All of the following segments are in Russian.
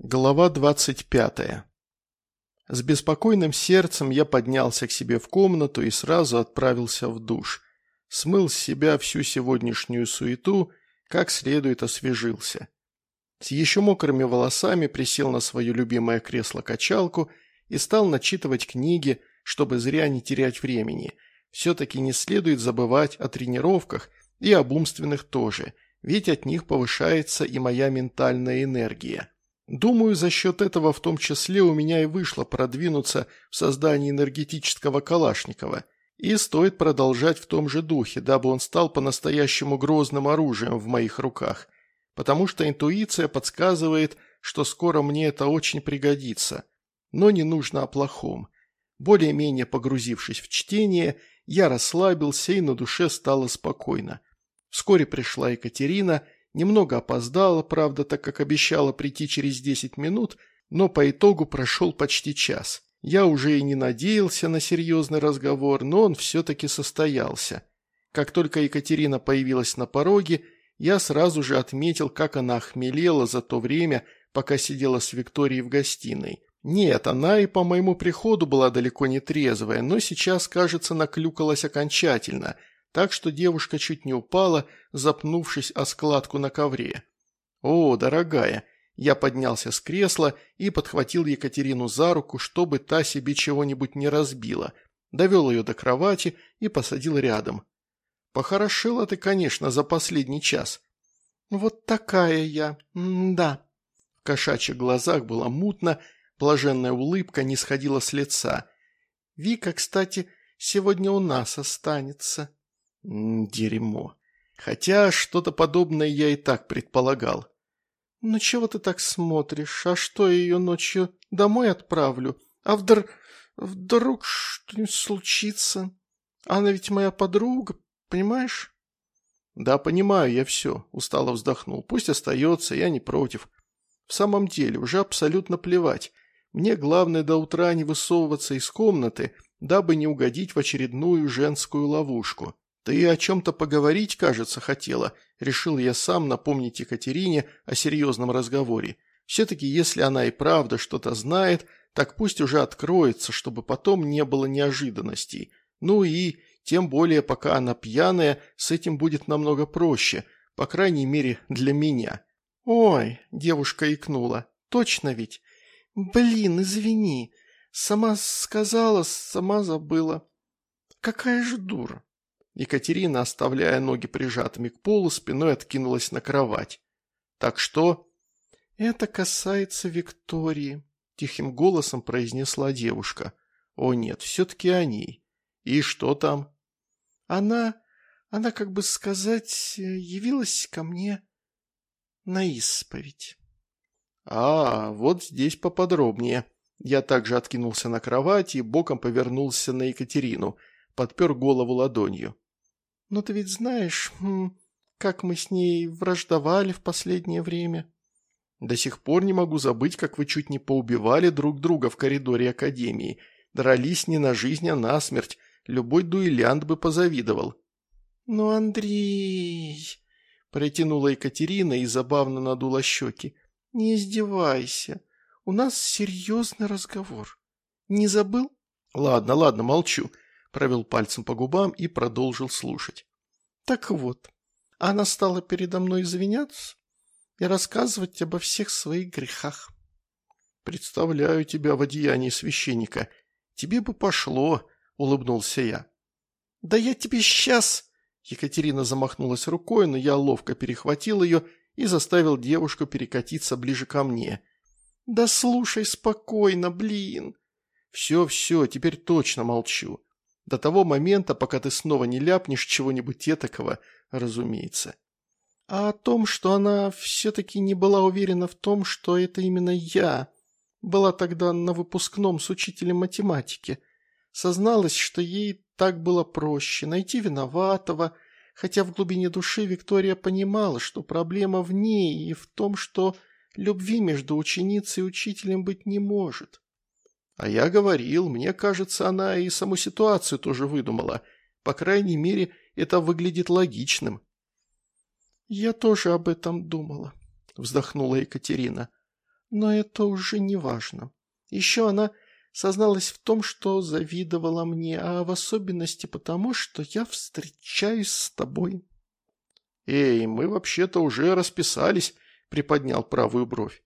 Глава 25. С беспокойным сердцем я поднялся к себе в комнату и сразу отправился в душ. Смыл с себя всю сегодняшнюю суету, как следует освежился. С еще мокрыми волосами присел на свое любимое кресло-качалку и стал начитывать книги, чтобы зря не терять времени. Все-таки не следует забывать о тренировках и об умственных тоже, ведь от них повышается и моя ментальная энергия. Думаю, за счет этого в том числе у меня и вышло продвинуться в создании энергетического Калашникова. И стоит продолжать в том же духе, дабы он стал по-настоящему грозным оружием в моих руках. Потому что интуиция подсказывает, что скоро мне это очень пригодится. Но не нужно о плохом. Более-менее погрузившись в чтение, я расслабился и на душе стало спокойно. Вскоре пришла Екатерина – Немного опоздала, правда, так как обещала прийти через 10 минут, но по итогу прошел почти час. Я уже и не надеялся на серьезный разговор, но он все-таки состоялся. Как только Екатерина появилась на пороге, я сразу же отметил, как она охмелела за то время, пока сидела с Викторией в гостиной. Нет, она и по моему приходу была далеко не трезвая, но сейчас, кажется, наклюкалась окончательно – так что девушка чуть не упала, запнувшись о складку на ковре. «О, дорогая!» Я поднялся с кресла и подхватил Екатерину за руку, чтобы та себе чего-нибудь не разбила. Довел ее до кровати и посадил рядом. «Похорошила ты, конечно, за последний час». «Вот такая я, М да». В кошачьих глазах было мутно, блаженная улыбка не сходила с лица. «Вика, кстати, сегодня у нас останется». Дерьмо. Хотя что-то подобное я и так предполагал. «Ну чего ты так смотришь? А что, ее ночью домой отправлю? А вдр... вдруг что-нибудь случится? Она ведь моя подруга, понимаешь?» «Да, понимаю я все», – устало вздохнул. «Пусть остается, я не против. В самом деле, уже абсолютно плевать. Мне главное до утра не высовываться из комнаты, дабы не угодить в очередную женскую ловушку». «Ты о чем-то поговорить, кажется, хотела», – решил я сам напомнить Екатерине о серьезном разговоре. Все-таки, если она и правда что-то знает, так пусть уже откроется, чтобы потом не было неожиданностей. Ну и, тем более, пока она пьяная, с этим будет намного проще, по крайней мере, для меня. «Ой», – девушка икнула, – «точно ведь? Блин, извини. Сама сказала, сама забыла. Какая же дура». Екатерина, оставляя ноги прижатыми к полу, спиной откинулась на кровать. «Так что?» «Это касается Виктории», – тихим голосом произнесла девушка. «О нет, все-таки о ней. И что там?» «Она, она, как бы сказать, явилась ко мне на исповедь». «А, вот здесь поподробнее». Я также откинулся на кровати и боком повернулся на Екатерину, подпер голову ладонью. Но ты ведь знаешь, как мы с ней враждовали в последнее время. До сих пор не могу забыть, как вы чуть не поубивали друг друга в коридоре Академии. Дрались не на жизнь, а на смерть. Любой дуэлянт бы позавидовал. «Ну, Андрей...» – протянула Екатерина и забавно надула щеки. «Не издевайся. У нас серьезный разговор. Не забыл?» «Ладно, ладно, молчу провел пальцем по губам и продолжил слушать. «Так вот, она стала передо мной извиняться и рассказывать обо всех своих грехах». «Представляю тебя в одеянии священника. Тебе бы пошло», — улыбнулся я. «Да я тебе сейчас...» Екатерина замахнулась рукой, но я ловко перехватил ее и заставил девушку перекатиться ближе ко мне. «Да слушай спокойно, блин!» «Все-все, теперь точно молчу. До того момента, пока ты снова не ляпнешь чего-нибудь этакого, разумеется. А о том, что она все-таки не была уверена в том, что это именно я, была тогда на выпускном с учителем математики. Созналась, что ей так было проще найти виноватого, хотя в глубине души Виктория понимала, что проблема в ней и в том, что любви между ученицей и учителем быть не может. А я говорил, мне кажется, она и саму ситуацию тоже выдумала. По крайней мере, это выглядит логичным. «Я тоже об этом думала», – вздохнула Екатерина. Но это уже не важно. Еще она созналась в том, что завидовала мне, а в особенности потому, что я встречаюсь с тобой. «Эй, мы вообще-то уже расписались», — приподнял правую бровь.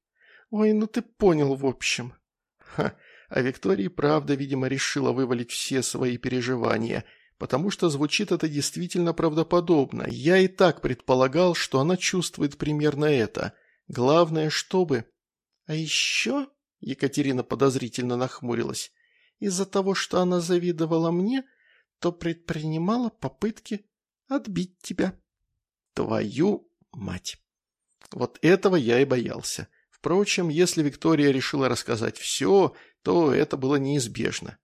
«Ой, ну ты понял, в общем». Ха, а Виктория правда, видимо, решила вывалить все свои переживания, потому что звучит это действительно правдоподобно. Я и так предполагал, что она чувствует примерно это. Главное, чтобы... А еще... Екатерина подозрительно нахмурилась. Из-за того, что она завидовала мне, то предпринимала попытки отбить тебя. Твою мать! Вот этого я и боялся. Впрочем, если Виктория решила рассказать все, то это было неизбежно.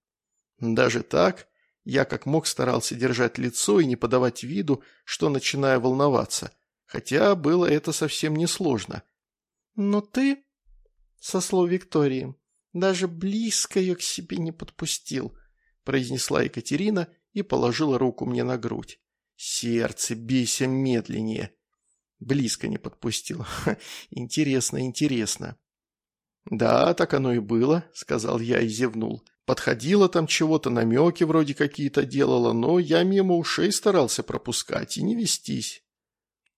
Даже так я как мог старался держать лицо и не подавать виду, что начинаю волноваться, хотя было это совсем несложно. «Но ты со слов Виктории. Даже близко ее к себе не подпустил», – произнесла Екатерина и положила руку мне на грудь. «Сердце, бейся медленнее». Близко не подпустил. Интересно, интересно. «Да, так оно и было», – сказал я и зевнул. Подходила там чего-то, намеки вроде какие-то делала, но я мимо ушей старался пропускать и не вестись.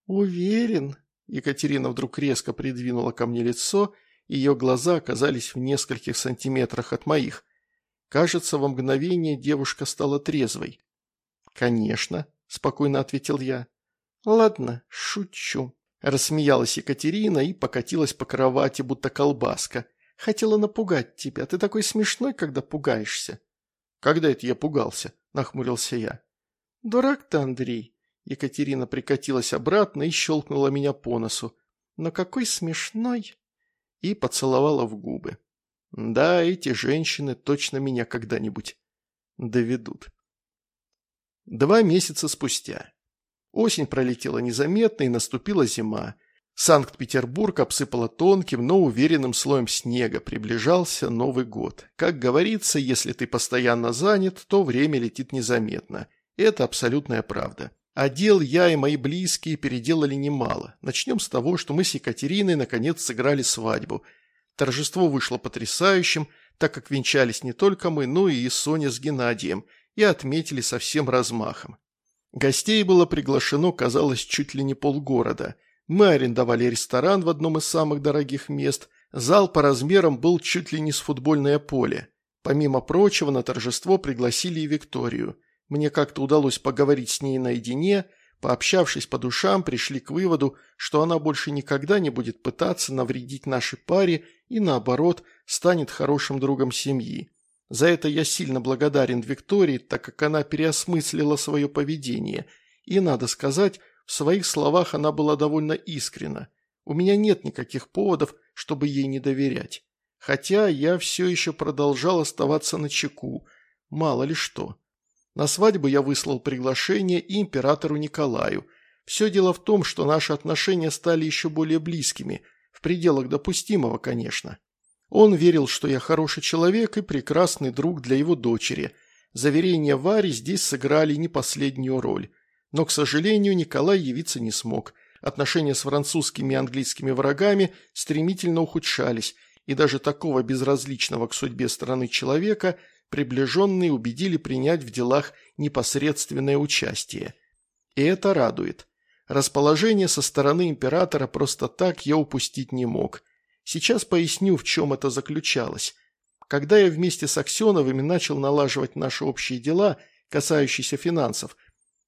«Уверен?» – Екатерина вдруг резко придвинула ко мне лицо – ее глаза оказались в нескольких сантиметрах от моих. Кажется, во мгновение девушка стала трезвой. «Конечно», – спокойно ответил я. «Ладно, шучу», – рассмеялась Екатерина и покатилась по кровати, будто колбаска. «Хотела напугать тебя. Ты такой смешной, когда пугаешься». «Когда это я пугался?» – нахмурился я. «Дурак ты, Андрей!» Екатерина прикатилась обратно и щелкнула меня по носу. «Но какой смешной!» и поцеловала в губы. Да, эти женщины точно меня когда-нибудь доведут. Два месяца спустя. Осень пролетела незаметно и наступила зима. Санкт-Петербург обсыпала тонким, но уверенным слоем снега, приближался Новый год. Как говорится, если ты постоянно занят, то время летит незаметно. Это абсолютная правда. А дел я и мои близкие переделали немало. Начнем с того, что мы с Екатериной наконец сыграли свадьбу. Торжество вышло потрясающим, так как венчались не только мы, но и Соня с Геннадием, и отметили со всем размахом. Гостей было приглашено, казалось, чуть ли не полгорода. Мы арендовали ресторан в одном из самых дорогих мест. Зал по размерам был чуть ли не с футбольное поле. Помимо прочего, на торжество пригласили и Викторию – мне как-то удалось поговорить с ней наедине, пообщавшись по душам, пришли к выводу, что она больше никогда не будет пытаться навредить нашей паре и, наоборот, станет хорошим другом семьи. За это я сильно благодарен Виктории, так как она переосмыслила свое поведение. И, надо сказать, в своих словах она была довольно искренна. У меня нет никаких поводов, чтобы ей не доверять. Хотя я все еще продолжал оставаться на чеку. Мало ли что. На свадьбу я выслал приглашение и императору Николаю. Все дело в том, что наши отношения стали еще более близкими, в пределах допустимого, конечно. Он верил, что я хороший человек и прекрасный друг для его дочери. Заверения Вари здесь сыграли не последнюю роль. Но, к сожалению, Николай явиться не смог. Отношения с французскими и английскими врагами стремительно ухудшались, и даже такого безразличного к судьбе страны человека – приближенные убедили принять в делах непосредственное участие. И это радует. Расположение со стороны императора просто так я упустить не мог. Сейчас поясню, в чем это заключалось. Когда я вместе с Аксеновыми начал налаживать наши общие дела, касающиеся финансов,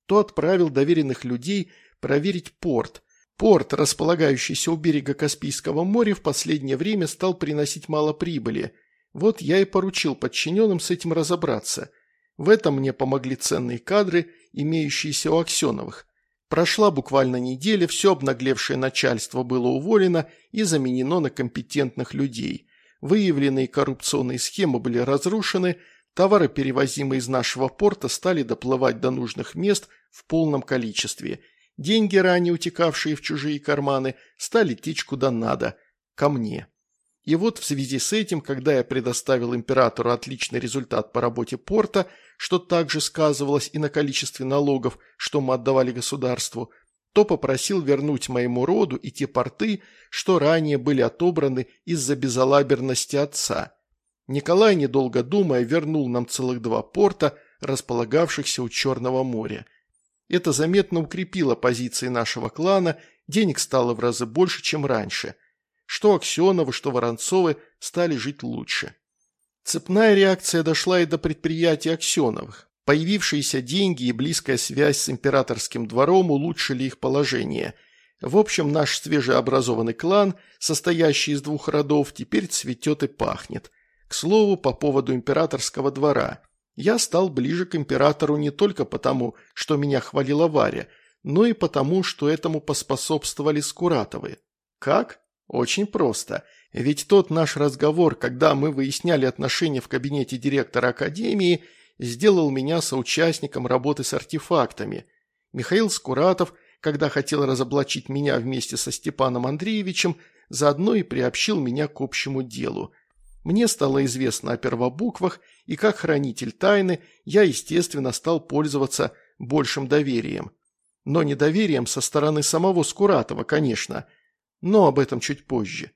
то отправил доверенных людей проверить порт. Порт, располагающийся у берега Каспийского моря, в последнее время стал приносить мало прибыли – вот я и поручил подчиненным с этим разобраться. В этом мне помогли ценные кадры, имеющиеся у Аксеновых. Прошла буквально неделя, все обнаглевшее начальство было уволено и заменено на компетентных людей. Выявленные коррупционные схемы были разрушены, товары, перевозимые из нашего порта, стали доплывать до нужных мест в полном количестве. Деньги, ранее утекавшие в чужие карманы, стали течь куда надо, ко мне. И вот в связи с этим, когда я предоставил императору отличный результат по работе порта, что также сказывалось и на количестве налогов, что мы отдавали государству, то попросил вернуть моему роду и те порты, что ранее были отобраны из-за безалаберности отца. Николай, недолго думая, вернул нам целых два порта, располагавшихся у Черного моря. Это заметно укрепило позиции нашего клана, денег стало в разы больше, чем раньше. Что Аксеновы, что Воронцовы стали жить лучше. Цепная реакция дошла и до предприятий Аксеновых. Появившиеся деньги и близкая связь с императорским двором улучшили их положение. В общем, наш свежеобразованный клан, состоящий из двух родов, теперь цветет и пахнет. К слову, по поводу императорского двора. Я стал ближе к императору не только потому, что меня хвалила Варя, но и потому, что этому поспособствовали Скуратовы. Как? Очень просто. Ведь тот наш разговор, когда мы выясняли отношения в кабинете директора академии – сделал меня соучастником работы с артефактами. Михаил Скуратов, когда хотел разоблачить меня вместе со Степаном Андреевичем, заодно и приобщил меня к общему делу. Мне стало известно о первобуквах, и как хранитель тайны я, естественно, стал пользоваться большим доверием. Но не доверием со стороны самого Скуратова, конечно, но об этом чуть позже.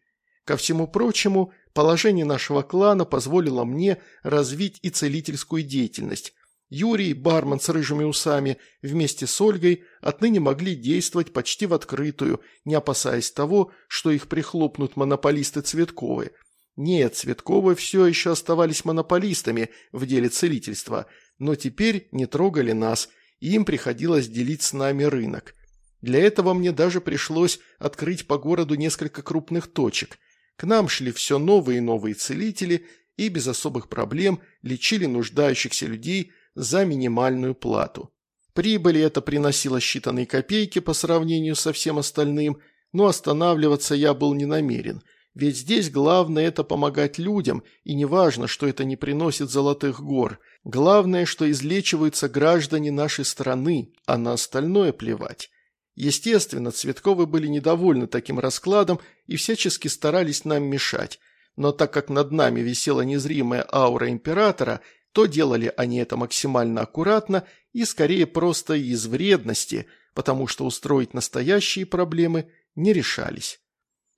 Ко всему прочему, Положение нашего клана позволило мне развить и целительскую деятельность. Юрий, бармен с рыжими усами, вместе с Ольгой отныне могли действовать почти в открытую, не опасаясь того, что их прихлопнут монополисты Цветковы. Нет, Цветковы все еще оставались монополистами в деле целительства, но теперь не трогали нас, и им приходилось делить с нами рынок. Для этого мне даже пришлось открыть по городу несколько крупных точек – к нам шли все новые и новые целители и без особых проблем лечили нуждающихся людей за минимальную плату. Прибыли это приносило считанные копейки по сравнению со всем остальным, но останавливаться я был не намерен, ведь здесь главное это помогать людям, и не важно, что это не приносит золотых гор. Главное, что излечиваются граждане нашей страны, а на остальное плевать. Естественно, Цветковы были недовольны таким раскладом и всячески старались нам мешать, но так как над нами висела незримая аура императора, то делали они это максимально аккуратно и скорее просто из вредности, потому что устроить настоящие проблемы не решались.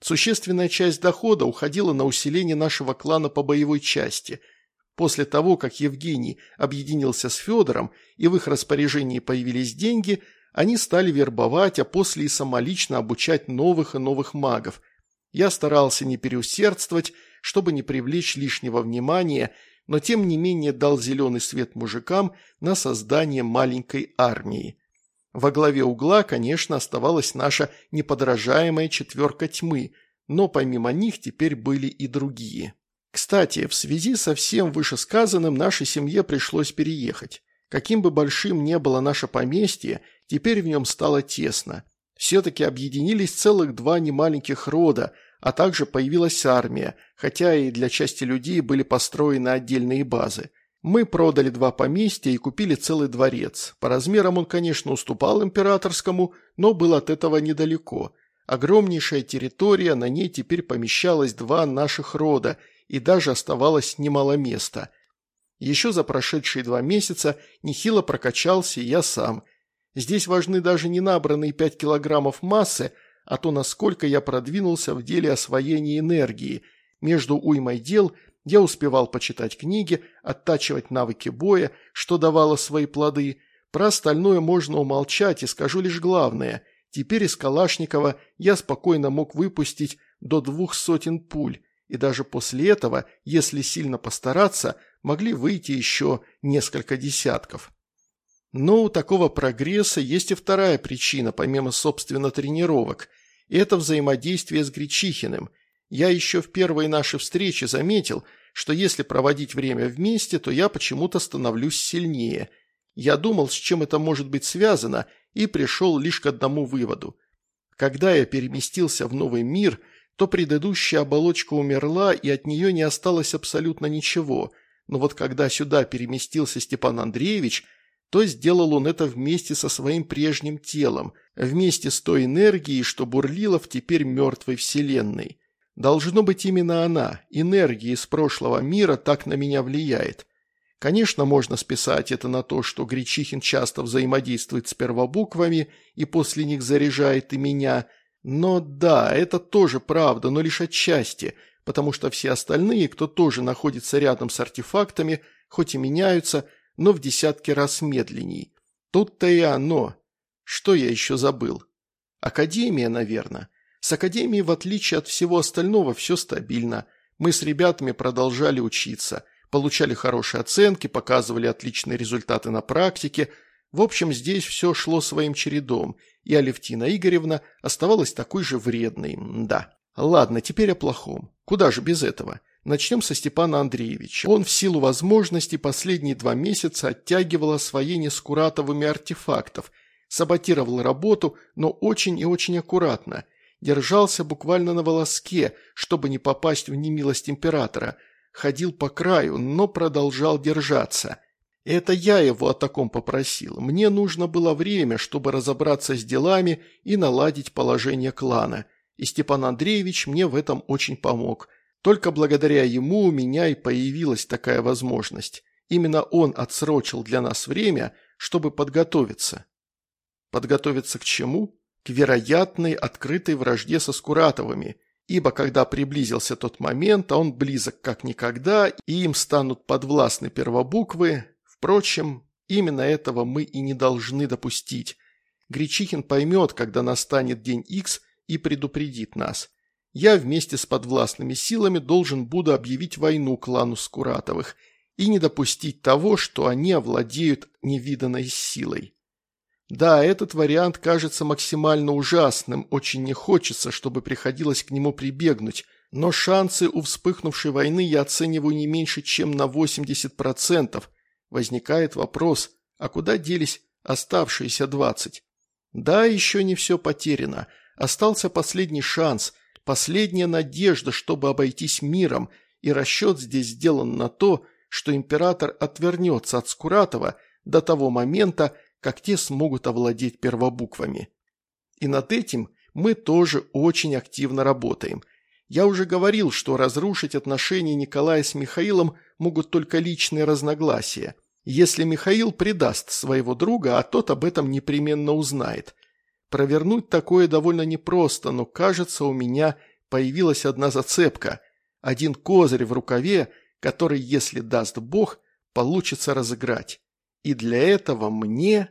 Существенная часть дохода уходила на усиление нашего клана по боевой части. После того, как Евгений объединился с Федором и в их распоряжении появились деньги – они стали вербовать, а после и самолично обучать новых и новых магов. Я старался не переусердствовать, чтобы не привлечь лишнего внимания, но тем не менее дал зеленый свет мужикам на создание маленькой армии. Во главе угла, конечно, оставалась наша неподражаемая четверка тьмы, но помимо них теперь были и другие. Кстати, в связи со всем вышесказанным нашей семье пришлось переехать. Каким бы большим ни было наше поместье, теперь в нем стало тесно. Все-таки объединились целых два немаленьких рода, а также появилась армия, хотя и для части людей были построены отдельные базы. Мы продали два поместья и купили целый дворец. По размерам он, конечно, уступал императорскому, но был от этого недалеко. Огромнейшая территория, на ней теперь помещалось два наших рода, и даже оставалось немало места – еще за прошедшие два месяца нехило прокачался и я сам. Здесь важны даже не набранные пять килограммов массы, а то, насколько я продвинулся в деле освоения энергии. Между уймой дел я успевал почитать книги, оттачивать навыки боя, что давало свои плоды. Про остальное можно умолчать и скажу лишь главное. Теперь из Калашникова я спокойно мог выпустить до двух сотен пуль, и даже после этого, если сильно постараться – могли выйти еще несколько десятков. Но у такого прогресса есть и вторая причина, помимо, собственно, тренировок. Это взаимодействие с Гречихиным. Я еще в первой нашей встрече заметил, что если проводить время вместе, то я почему-то становлюсь сильнее. Я думал, с чем это может быть связано, и пришел лишь к одному выводу. Когда я переместился в новый мир, то предыдущая оболочка умерла, и от нее не осталось абсолютно ничего – но вот когда сюда переместился Степан Андреевич, то сделал он это вместе со своим прежним телом, вместе с той энергией, что бурлила в теперь мертвой вселенной. Должно быть именно она, энергия из прошлого мира, так на меня влияет. Конечно, можно списать это на то, что Гречихин часто взаимодействует с первобуквами и после них заряжает и меня, но да, это тоже правда, но лишь отчасти, потому что все остальные, кто тоже находится рядом с артефактами, хоть и меняются, но в десятки раз медленней. Тут-то и оно. Что я еще забыл? Академия, наверное. С Академией, в отличие от всего остального, все стабильно. Мы с ребятами продолжали учиться – получали хорошие оценки, показывали отличные результаты на практике. В общем, здесь все шло своим чередом, и Алевтина Игоревна оставалась такой же вредной, да. Ладно, теперь о плохом. Куда же без этого? Начнем со Степана Андреевича. Он в силу возможностей последние два месяца оттягивал освоение скуратовыми артефактов, саботировал работу, но очень и очень аккуратно. Держался буквально на волоске, чтобы не попасть в немилость императора – ходил по краю, но продолжал держаться. Это я его о таком попросил. Мне нужно было время, чтобы разобраться с делами и наладить положение клана. И Степан Андреевич мне в этом очень помог. Только благодаря ему у меня и появилась такая возможность. Именно он отсрочил для нас время, чтобы подготовиться. Подготовиться к чему? К вероятной открытой вражде со Скуратовыми – ибо когда приблизился тот момент, а он близок как никогда, и им станут подвластны первобуквы, впрочем, именно этого мы и не должны допустить. Гречихин поймет, когда настанет день X и предупредит нас. Я вместе с подвластными силами должен буду объявить войну клану Скуратовых и не допустить того, что они овладеют невиданной силой. Да, этот вариант кажется максимально ужасным, очень не хочется, чтобы приходилось к нему прибегнуть, но шансы у вспыхнувшей войны я оцениваю не меньше, чем на 80%. Возникает вопрос, а куда делись оставшиеся 20? Да, еще не все потеряно. Остался последний шанс, последняя надежда, чтобы обойтись миром, и расчет здесь сделан на то, что император отвернется от Скуратова до того момента, как те смогут овладеть первобуквами. И над этим мы тоже очень активно работаем. Я уже говорил, что разрушить отношения Николая с Михаилом могут только личные разногласия. Если Михаил предаст своего друга, а тот об этом непременно узнает. Провернуть такое довольно непросто, но кажется, у меня появилась одна зацепка, один козырь в рукаве, который, если даст Бог, получится разыграть. И для этого мне